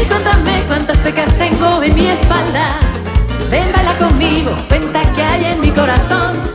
y contame cuántas pecas tengo en mi espalda. Ven, baila conmigo, cuenta que hay en mi corazón.